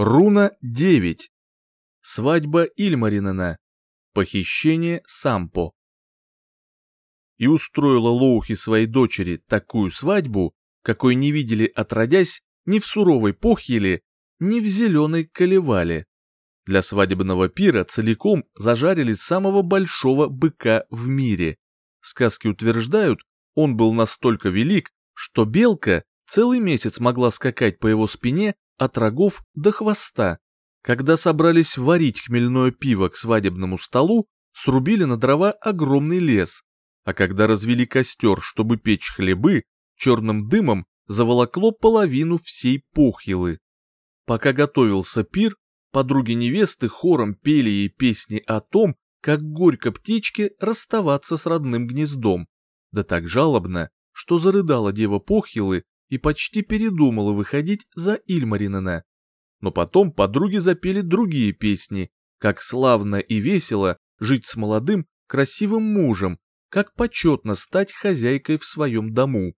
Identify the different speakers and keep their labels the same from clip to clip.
Speaker 1: Руна 9. Свадьба Ильмаринена. Похищение Сампо. И устроила Лоухи своей дочери такую свадьбу, какой не видели отродясь ни в суровой Похьеле, ни в зеленой Колевале. Для свадебного пира целиком зажарили самого большого быка в мире. Сказки утверждают, он был настолько велик, что белка целый месяц могла скакать по его спине от рогов до хвоста. Когда собрались варить хмельное пиво к свадебному столу, срубили на дрова огромный лес, а когда развели костер, чтобы печь хлебы, черным дымом заволокло половину всей похилы. Пока готовился пир, Подруги невесты хором пели ей песни о том, как горько птичке расставаться с родным гнездом. Да так жалобно, что зарыдала дева Похилы и почти передумала выходить за Ильмаринена. Но потом подруги запели другие песни, как славно и весело жить с молодым, красивым мужем, как почетно стать хозяйкой в своем дому.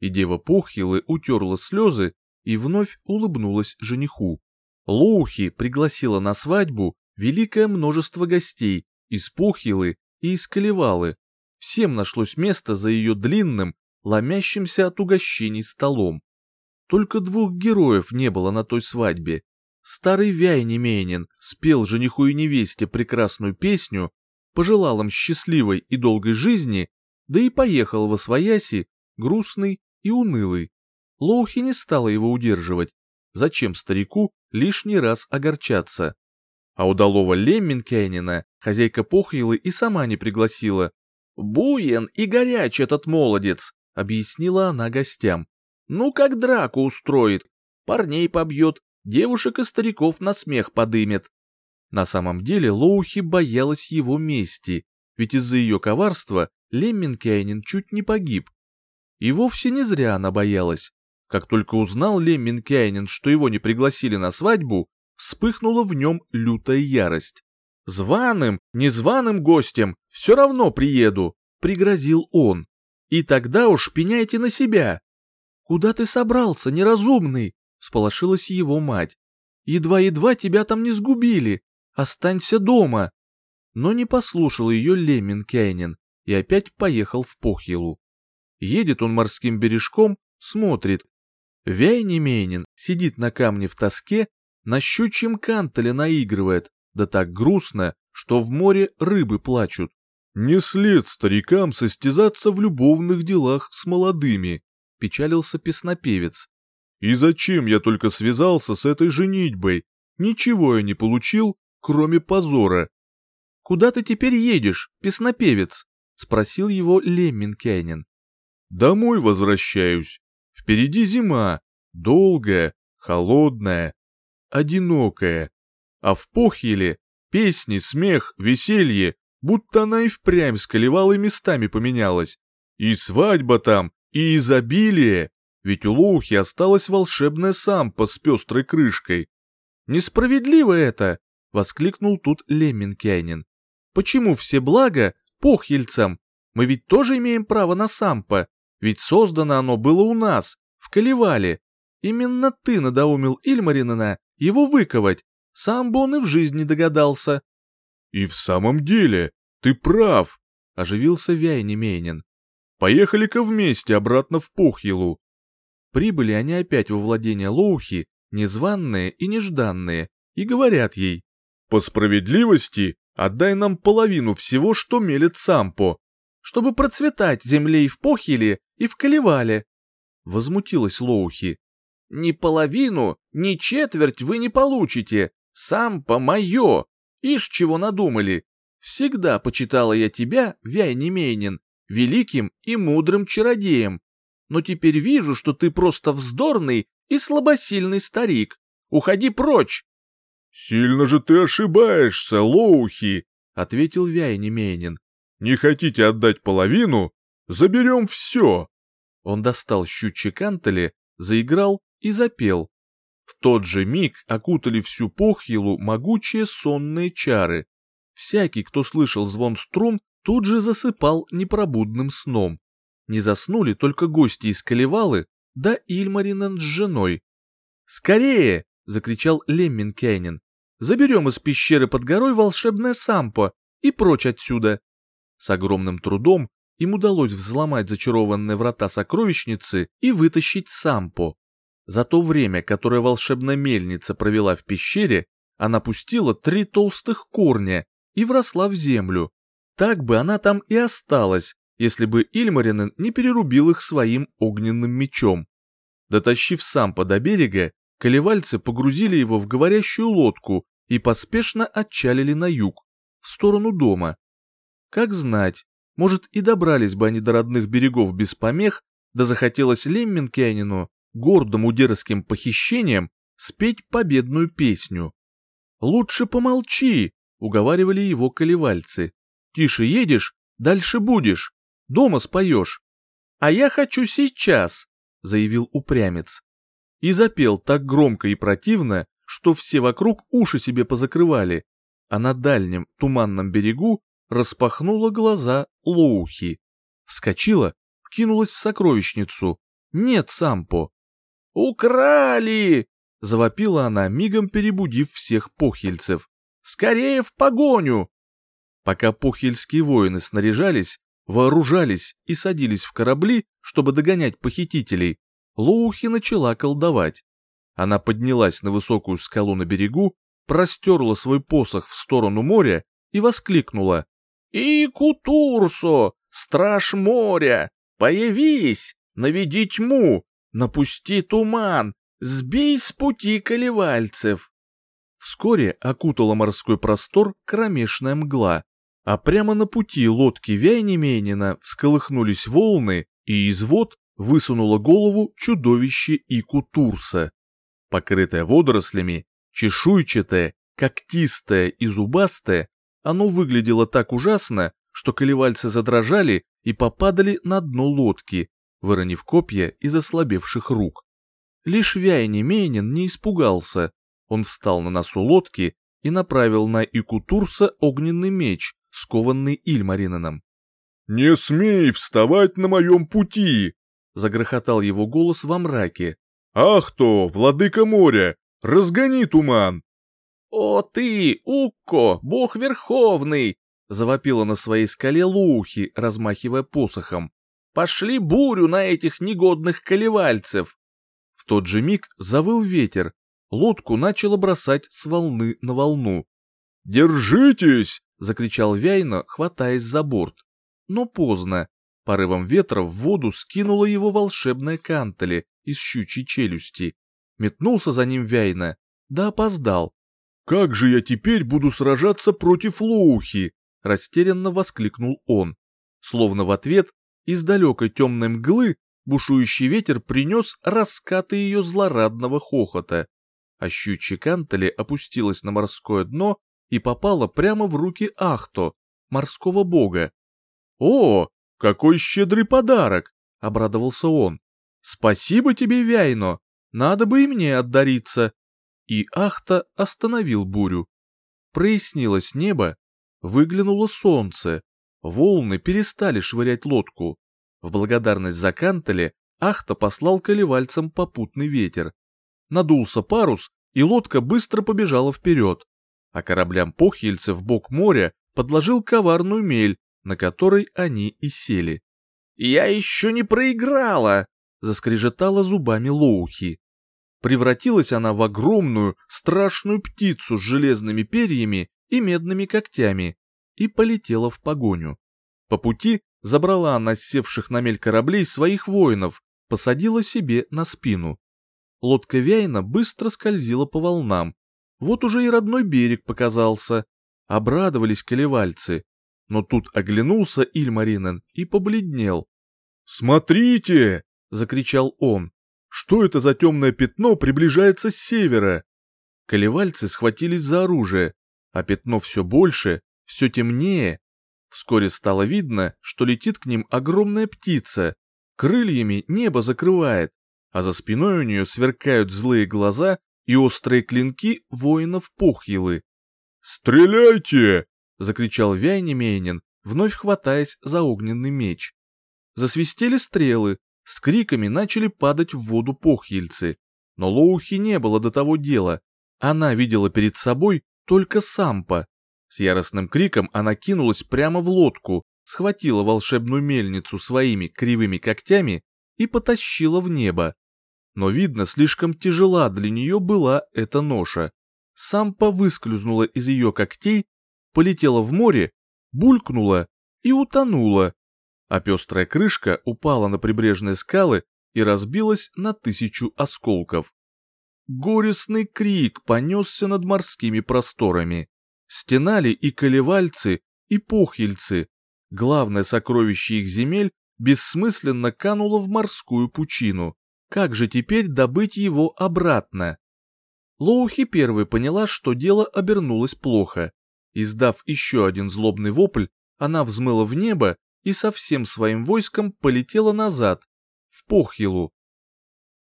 Speaker 1: И дева Похилы утерла слезы и вновь улыбнулась жениху. Лоухи пригласила на свадьбу великое множество гостей из Пухилы и из Калевалы. Всем нашлось место за ее длинным, ломящимся от угощений столом. Только двух героев не было на той свадьбе. Старый Вяйнеменин спел жениху и невесте прекрасную песню, пожелал им счастливой и долгой жизни, да и поехал во свояси, грустный и унылый. Лоухи не стала его удерживать. Зачем старику лишний раз огорчаться. А удалого Лемминкейнина хозяйка Похилы и сама не пригласила. «Буен и горяч этот молодец», — объяснила она гостям. «Ну, как драку устроит, парней побьет, девушек и стариков на смех подымет». На самом деле Лоухи боялась его мести, ведь из-за ее коварства Лемминкейнин чуть не погиб. И вовсе не зря она боялась. Как только узнал Лемминкайнин, что его не пригласили на свадьбу, вспыхнула в нем лютая ярость. «Званым, незваным гостем все равно приеду», — пригрозил он. «И тогда уж пеняйте на себя». «Куда ты собрался, неразумный?» — сполошилась его мать. «Едва-едва тебя там не сгубили. Останься дома». Но не послушал ее Лемминкайнин и опять поехал в Похилу. Едет он морским бережком, смотрит, Вяйнемейнин сидит на камне в тоске, на щучьем кантеле наигрывает, да так грустно, что в море рыбы плачут. «Не след старикам состязаться в любовных делах с молодыми», — печалился песнопевец. «И зачем я только связался с этой женитьбой? Ничего я не получил, кроме позора». «Куда ты теперь едешь, песнопевец?» — спросил его Лемминкайнин. «Домой возвращаюсь. Впереди зима, долгая, холодная, одинокая. А в Похиле песни, смех, веселье, будто она и впрямь с колевалой местами поменялась. И свадьба там, и изобилие, ведь у Лоухи осталась волшебная сампа с пестрой крышкой. «Несправедливо это!» — воскликнул тут Лемминкянин. «Почему все блага похильцам? Мы ведь тоже имеем право на сампа, ведь создано оно было у нас, в Калевале. Именно ты надоумил Ильмаринена его выковать. Сам бы он и в жизни догадался. И в самом деле, ты прав, оживился Вяйнемейнин. Поехали-ка вместе обратно в Пухилу. Прибыли они опять во владение Лоухи, незваные и нежданные, и говорят ей, «По справедливости отдай нам половину всего, что мелет Сампо, чтобы процветать земле и в Похиле, и в Калевале. Возмутилась Лоухи. Ни половину, ни четверть вы не получите. Сам по мое. Ишь, чего надумали. Всегда почитала я тебя, Вяйнемейнин, великим и мудрым чародеем. Но теперь вижу, что ты просто вздорный и слабосильный старик. Уходи прочь. «Сильно же ты ошибаешься, Лоухи!» — ответил Вяйнемейнин. Не хотите отдать половину? Заберем все!» Он достал щучьи кантели, заиграл и запел. В тот же миг окутали всю похилу могучие сонные чары. Всякий, кто слышал звон струн, тут же засыпал непробудным сном. Не заснули только гости из Калевалы, да Ильмаринен с женой. «Скорее! — закричал Лемминкейнин. «Заберем из пещеры под горой волшебное сампо и прочь отсюда!» С огромным трудом им удалось взломать зачарованные врата сокровищницы и вытащить сампо. За то время, которое волшебная мельница провела в пещере, она пустила три толстых корня и вросла в землю. Так бы она там и осталась, если бы Ильмаринен не перерубил их своим огненным мечом. Дотащив сампо до берега, колевальцы погрузили его в говорящую лодку и поспешно отчалили на юг, в сторону дома. Как знать, может и добрались бы они до родных берегов без помех, да захотелось Лемминкянину, гордому дерзким похищением, спеть победную песню. «Лучше помолчи», — уговаривали его колевальцы. «Тише едешь, дальше будешь, дома споешь». «А я хочу сейчас», — заявил упрямец. И запел так громко и противно, что все вокруг уши себе позакрывали, а на дальнем туманном берегу распахнула глаза Лоухи. Вскочила, вкинулась в сокровищницу. Нет, Сампо. «Украли!» — завопила она, мигом перебудив всех похильцев. «Скорее в погоню!» Пока похильские воины снаряжались, вооружались и садились в корабли, чтобы догонять похитителей, Лоухи начала колдовать. Она поднялась на высокую скалу на берегу, простерла свой посох в сторону моря и воскликнула. «Икутурсо, страж моря, появись, наведи тьму, напусти туман, сбей с пути колевальцев!» Вскоре окутала морской простор кромешная мгла, а прямо на пути лодки Вяйнеменина всколыхнулись волны, и из вод высунуло голову чудовище Икутурса. Покрытое водорослями, чешуйчатое, когтистое и зубастое, оно выглядело так ужасно, что колевальцы задрожали и попадали на дно лодки, выронив копья из ослабевших рук. Лишь Вяйни Мейнин не испугался. Он встал на носу лодки и направил на Икутурса огненный меч, скованный Ильмаринаном.
Speaker 2: «Не смей вставать на моем пути!»
Speaker 1: — загрохотал его голос во мраке.
Speaker 2: «Ах то, владыка моря, разгони туман!»
Speaker 1: «О ты, Укко, бог верховный!» — завопила на своей скале Лухи, размахивая посохом. «Пошли бурю на этих негодных колевальцев!» В тот же миг завыл ветер, лодку начало бросать с волны на волну.
Speaker 2: «Держитесь!» — закричал
Speaker 1: Вяйно, хватаясь за борт. Но поздно. Порывом ветра в воду скинуло его волшебное кантели из щучьей челюсти. Метнулся за ним Вяйна, да опоздал.
Speaker 2: «Как же я теперь буду сражаться против Лоухи?»
Speaker 1: — растерянно воскликнул он. Словно в ответ из далекой темной мглы бушующий ветер принес раскаты ее злорадного хохота. А щучье кантеле опустилась на морское дно и попала прямо в руки Ахто, морского бога. «О, какой щедрый подарок!» — обрадовался он. «Спасибо тебе, Вяйно, надо бы и мне отдариться!» И Ахта остановил бурю. Прояснилось небо, выглянуло солнце, волны перестали швырять лодку. В благодарность за Кантеле Ахта послал колевальцам попутный ветер. Надулся парус, и лодка быстро побежала вперед, а кораблям похильцев бок моря подложил коварную мель, на которой они и сели. «Я еще не проиграла!» — заскрежетала зубами Лоухи. Превратилась она в огромную, страшную птицу с железными перьями и медными когтями и полетела в погоню. По пути забрала она севших на мель кораблей своих воинов, посадила себе на спину. Лодка Вяйна быстро скользила по волнам. Вот уже и родной берег показался. Обрадовались колевальцы. Но тут оглянулся Ильмаринен и побледнел.
Speaker 2: «Смотрите!» — закричал он. Что это за темное пятно приближается с севера?
Speaker 1: Колевальцы схватились за оружие, а пятно все больше, все темнее. Вскоре стало видно, что летит к ним огромная птица. Крыльями небо закрывает, а за спиной у нее сверкают злые глаза и острые клинки воинов Похилы.
Speaker 2: «Стреляйте!»
Speaker 1: — закричал Вяйнемейнин, вновь хватаясь за огненный меч. Засвистели стрелы, с криками начали падать в воду похильцы. Но Лоухи не было до того дела. Она видела перед собой только Сампа. С яростным криком она кинулась прямо в лодку, схватила волшебную мельницу своими кривыми когтями и потащила в небо. Но, видно, слишком тяжела для нее была эта ноша. Сампа выскользнула из ее когтей, полетела в море, булькнула и утонула. А пестрая крышка упала на прибрежные скалы и разбилась на тысячу осколков. Горестный крик понесся над морскими просторами. Стенали и колевальцы, и похильцы. Главное сокровище их земель бессмысленно кануло в морскую пучину. Как же теперь добыть его обратно? Лоухи первой поняла, что дело обернулось плохо. Издав еще один злобный вопль, она взмыла в небо и со всем своим войском полетела назад, в Похилу.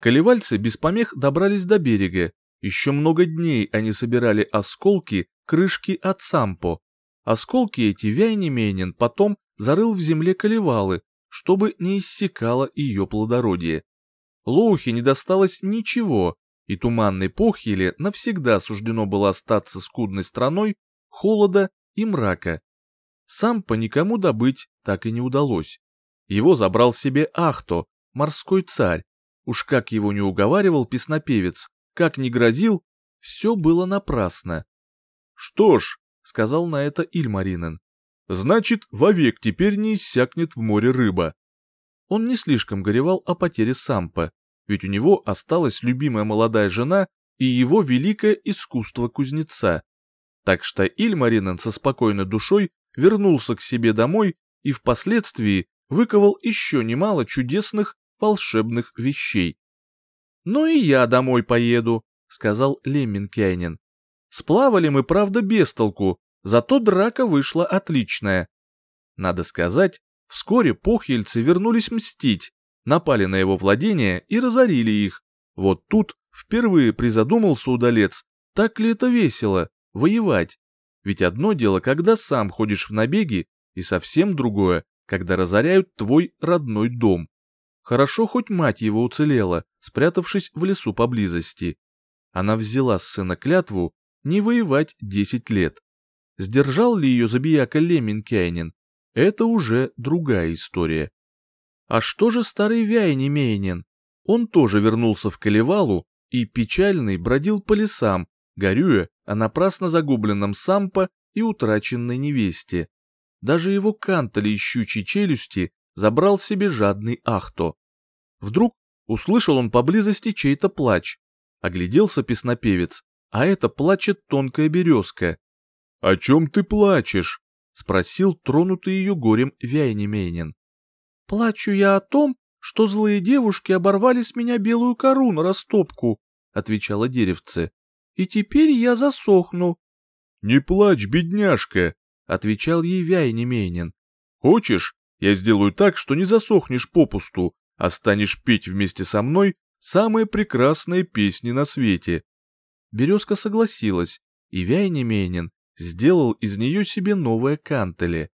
Speaker 1: Колевальцы без помех добрались до берега. Еще много дней они собирали осколки крышки от Сампо. Осколки эти Вяйнеменен потом зарыл в земле колевалы, чтобы не иссякало ее плодородие. Лоухе не досталось ничего, и туманной Похиле навсегда суждено было остаться скудной страной холода и мрака. Сам по никому добыть так и не удалось. Его забрал себе Ахто, морской царь. Уж как его не уговаривал песнопевец, как не грозил, все было напрасно.
Speaker 2: «Что ж», — сказал на это Ильмаринен, — «значит, вовек теперь не иссякнет в море рыба».
Speaker 1: Он не слишком горевал о потере Сампа, ведь у него осталась любимая молодая жена и его великое искусство кузнеца. Так что Ильмаринен со спокойной душой вернулся к себе домой и впоследствии выковал еще немало чудесных волшебных вещей. «Ну и я домой поеду», — сказал Лемминкайнен. «Сплавали мы, правда, без толку, зато драка вышла отличная». Надо сказать, вскоре похельцы вернулись мстить, напали на его владения и разорили их. Вот тут впервые призадумался удалец, так ли это весело, воевать. Ведь одно дело, когда сам ходишь в набеги, и совсем другое, когда разоряют твой родной дом. Хорошо хоть мать его уцелела, спрятавшись в лесу поблизости. Она взяла с сына клятву не воевать десять лет. Сдержал ли ее забияка Леминкайнин? Это уже другая история. А что же старый Вяйнемейнин? Он тоже вернулся в Калевалу и печальный бродил по лесам, горюя о напрасно загубленном Сампа и утраченной невесте. Даже его кантали и щучьи челюсти забрал себе жадный Ахто. Вдруг услышал он поблизости чей-то плач. Огляделся песнопевец, а это плачет тонкая березка.
Speaker 2: — О чем ты плачешь?
Speaker 1: — спросил тронутый ее горем Вяйнемейнин. — Плачу я о том, что злые девушки оборвали с меня белую кору на растопку, — отвечала деревце. — И теперь я засохну.
Speaker 2: — Не плачь, бедняжка, — отвечал ей Вяйнемейнин. — Хочешь, я сделаю так, что не засохнешь попусту, а станешь петь вместе со мной самые прекрасные песни на свете.
Speaker 1: Березка согласилась, и Вяйнеменин сделал из нее себе новое кантеле.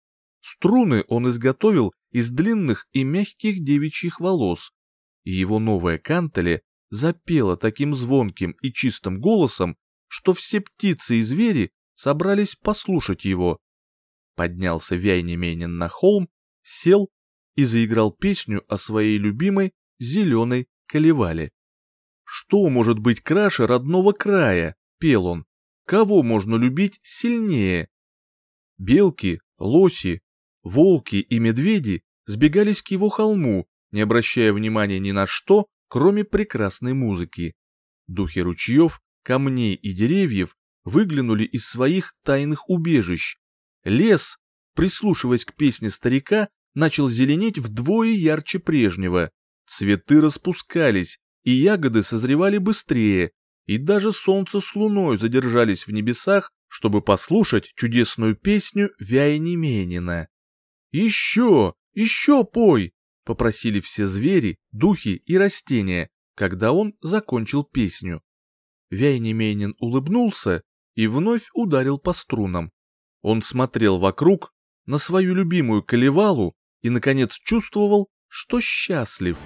Speaker 1: Струны он изготовил из длинных и мягких девичьих волос, и его новое кантеле запело таким звонким и чистым голосом, что все птицы и звери собрались послушать его. Поднялся Вяйнеменин на холм сел и заиграл песню о своей любимой зеленой колевале. «Что может быть краше родного края?» — пел он. «Кого можно любить сильнее?» Белки, лоси, волки и медведи сбегались к его холму, не обращая внимания ни на что, кроме прекрасной музыки. Духи ручьев, камней и деревьев выглянули из своих тайных убежищ. Лес прислушиваясь к песне старика, начал зеленеть вдвое ярче прежнего. Цветы распускались, и ягоды созревали быстрее, и даже солнце с луной задержались в небесах, чтобы послушать чудесную песню Вяйнеменина. «Еще, еще пой!» — попросили все звери, духи и растения, когда он закончил песню. Вяйнеменин улыбнулся и вновь ударил по струнам. Он смотрел вокруг, на свою любимую колевалу и, наконец, чувствовал, что счастлив.